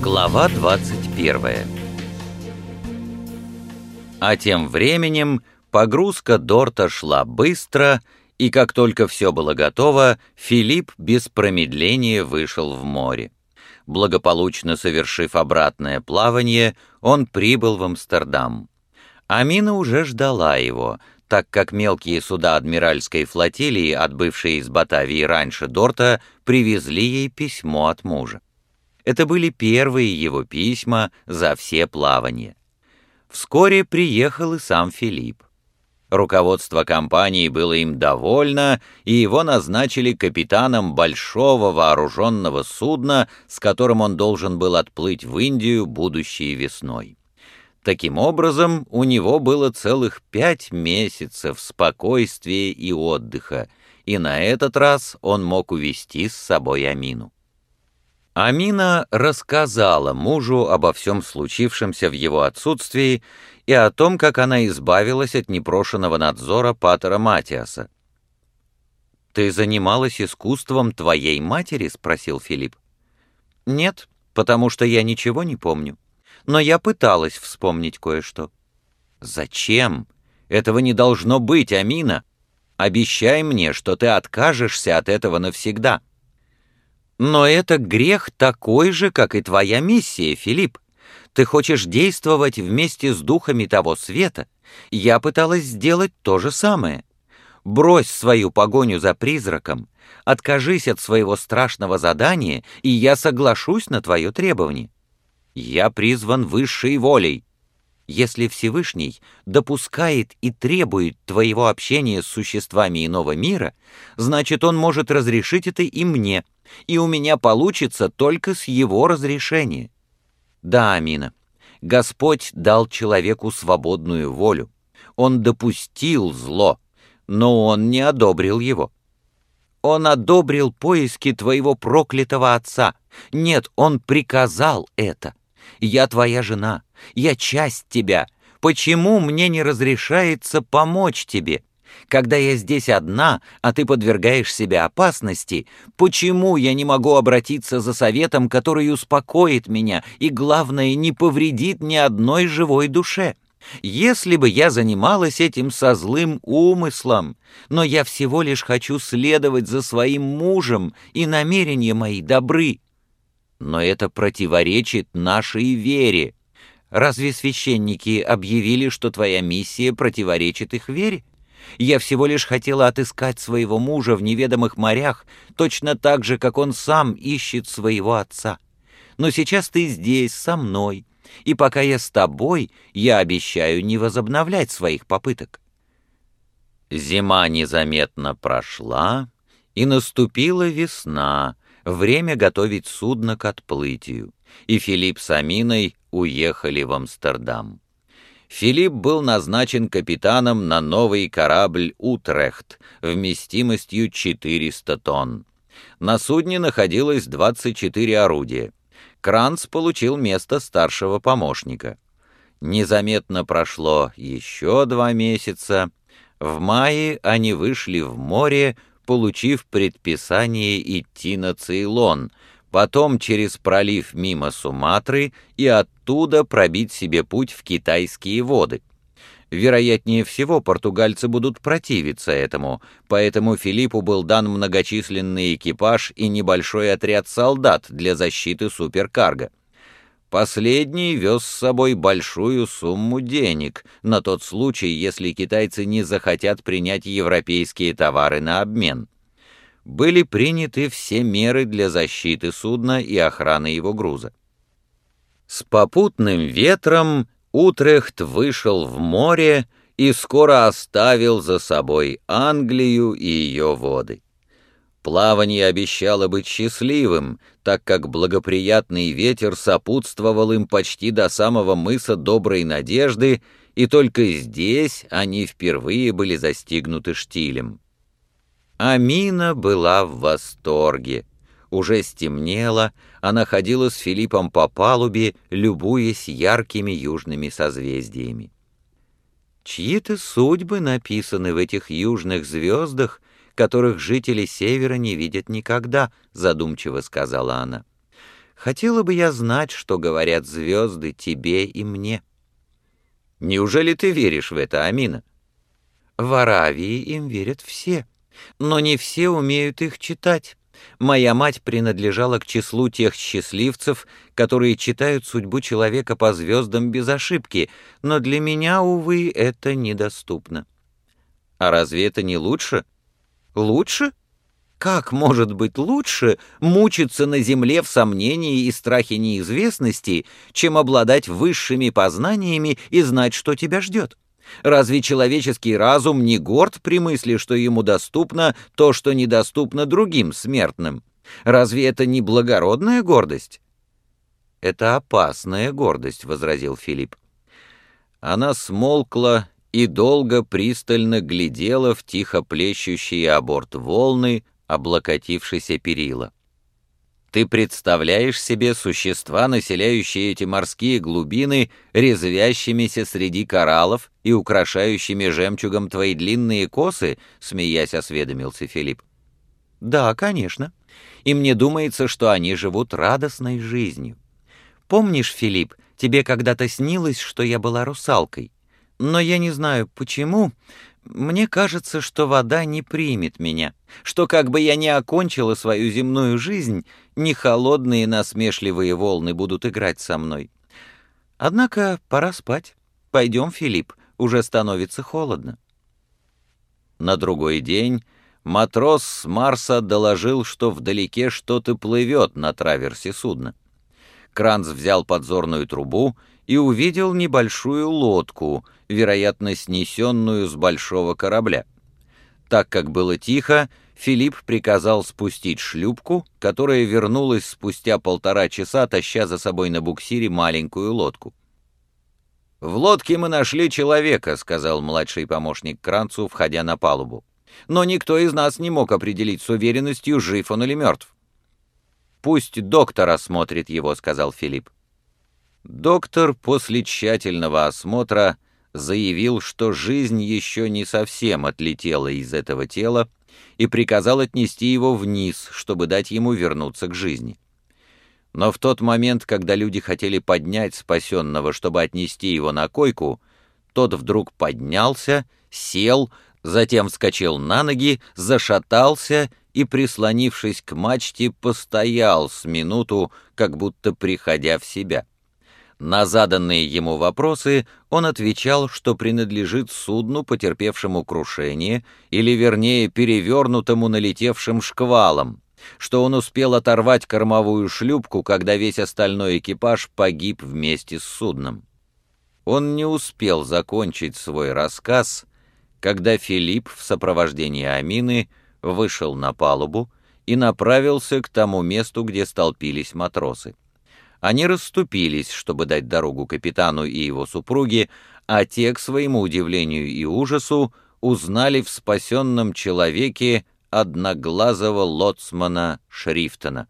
Глава 21 А тем временем погрузка Дорта шла быстро, и как только все было готово, Филипп без промедления вышел в море. Благополучно совершив обратное плавание, он прибыл в Амстердам. Амина уже ждала его, так как мелкие суда адмиральской флотилии, отбывшие из Батавии раньше Дорта, привезли ей письмо от мужа. Это были первые его письма за все плавания. Вскоре приехал и сам Филипп. Руководство компании было им довольно, и его назначили капитаном большого вооруженного судна, с которым он должен был отплыть в Индию будущей весной. Таким образом, у него было целых пять месяцев спокойствия и отдыха, и на этот раз он мог увести с собой Амину. Амина рассказала мужу обо всем случившемся в его отсутствии и о том, как она избавилась от непрошенного надзора Патера Матиаса. «Ты занималась искусством твоей матери?» — спросил Филипп. «Нет, потому что я ничего не помню. Но я пыталась вспомнить кое-что». «Зачем? Этого не должно быть, Амина. Обещай мне, что ты откажешься от этого навсегда». Но это грех такой же, как и твоя миссия, Филипп. Ты хочешь действовать вместе с духами того света. Я пыталась сделать то же самое. Брось свою погоню за призраком, откажись от своего страшного задания, и я соглашусь на твое требование. Я призван высшей волей. Если Всевышний допускает и требует твоего общения с существами иного мира, значит, он может разрешить это и мне — и у меня получится только с его разрешения. Да, Амина, Господь дал человеку свободную волю. Он допустил зло, но он не одобрил его. Он одобрил поиски твоего проклятого отца. Нет, он приказал это. Я твоя жена, я часть тебя. Почему мне не разрешается помочь тебе? Когда я здесь одна, а ты подвергаешь себя опасности, почему я не могу обратиться за советом, который успокоит меня и, главное, не повредит ни одной живой душе? Если бы я занималась этим со злым умыслом, но я всего лишь хочу следовать за своим мужем, и намерения мои добры. Но это противоречит нашей вере. Разве священники объявили, что твоя миссия противоречит их вере? Я всего лишь хотела отыскать своего мужа в неведомых морях, точно так же, как он сам ищет своего отца. Но сейчас ты здесь, со мной, и пока я с тобой, я обещаю не возобновлять своих попыток». Зима незаметно прошла, и наступила весна, время готовить судно к отплытию, и Филипп с Аминой уехали в Амстердам. Филипп был назначен капитаном на новый корабль «Утрехт» вместимостью 400 тонн. На судне находилось 24 орудия. Кранц получил место старшего помощника. Незаметно прошло еще два месяца. В мае они вышли в море, получив предписание идти на Цейлон — потом через пролив мимо Суматры и оттуда пробить себе путь в китайские воды. Вероятнее всего, португальцы будут противиться этому, поэтому Филиппу был дан многочисленный экипаж и небольшой отряд солдат для защиты суперкарго. Последний вез с собой большую сумму денег на тот случай, если китайцы не захотят принять европейские товары на обмен были приняты все меры для защиты судна и охраны его груза. С попутным ветром Утрехт вышел в море и скоро оставил за собой Англию и ее воды. Плавание обещало быть счастливым, так как благоприятный ветер сопутствовал им почти до самого мыса Доброй Надежды, и только здесь они впервые были застигнуты штилем. Амина была в восторге. Уже стемнело, она ходила с Филиппом по палубе, любуясь яркими южными созвездиями. Чьи-то судьбы написаны в этих южных звездах, которых жители Севера не видят никогда», — задумчиво сказала она. «Хотела бы я знать, что говорят звезды тебе и мне». «Неужели ты веришь в это, Амина?» «В Аравии им верят все, но не все умеют их читать. Моя мать принадлежала к числу тех счастливцев, которые читают судьбу человека по звездам без ошибки, но для меня, увы, это недоступно. А разве это не лучше? Лучше? Как может быть лучше мучиться на земле в сомнении и страхе неизвестности, чем обладать высшими познаниями и знать, что тебя ждет? Разве человеческий разум не горд при мысли, что ему доступно то, что недоступно другим смертным? Разве это не благородная гордость? Это опасная гордость, возразил Филипп. Она смолкла и долго пристально глядела в тихо плещущие аборт волны, облокотившиеся перила. Ты представляешь себе существа, населяющие эти морские глубины, резвящимися среди кораллов и украшающими жемчугом твои длинные косы?» — смеясь осведомился Филипп. «Да, конечно. И мне думается, что они живут радостной жизнью. Помнишь, Филипп, тебе когда-то снилось, что я была русалкой? Но я не знаю, почему, мне кажется, что вода не примет меня, что как бы я ни окончила свою земную жизнь, не холодные насмешливые волны будут играть со мной. Однако пора спать. Пойдем, Филипп, уже становится холодно. На другой день матрос с Марса доложил, что вдалеке что-то плывет на траверсе судна. Кранц взял подзорную трубу и увидел небольшую лодку, вероятно, снесенную с большого корабля. Так как было тихо, Филипп приказал спустить шлюпку, которая вернулась спустя полтора часа, таща за собой на буксире маленькую лодку. «В лодке мы нашли человека», — сказал младший помощник Кранцу, входя на палубу. «Но никто из нас не мог определить с уверенностью, жив он или мертв». «Пусть доктор осмотрит его», — сказал Филипп. Доктор после тщательного осмотра заявил, что жизнь еще не совсем отлетела из этого тела и приказал отнести его вниз, чтобы дать ему вернуться к жизни. Но в тот момент, когда люди хотели поднять спасенного, чтобы отнести его на койку, тот вдруг поднялся, сел, затем вскочил на ноги, зашатался и, прислонившись к мачте, постоял с минуту, как будто приходя в себя. На заданные ему вопросы он отвечал, что принадлежит судну, потерпевшему крушение, или, вернее, перевернутому налетевшим шквалом, что он успел оторвать кормовую шлюпку, когда весь остальной экипаж погиб вместе с судном. Он не успел закончить свой рассказ, когда Филипп в сопровождении Амины вышел на палубу и направился к тому месту, где столпились матросы. Они расступились, чтобы дать дорогу капитану и его супруге, а те, к своему удивлению и ужасу, узнали в спасенном человеке одноглазого лоцмана Шрифтона.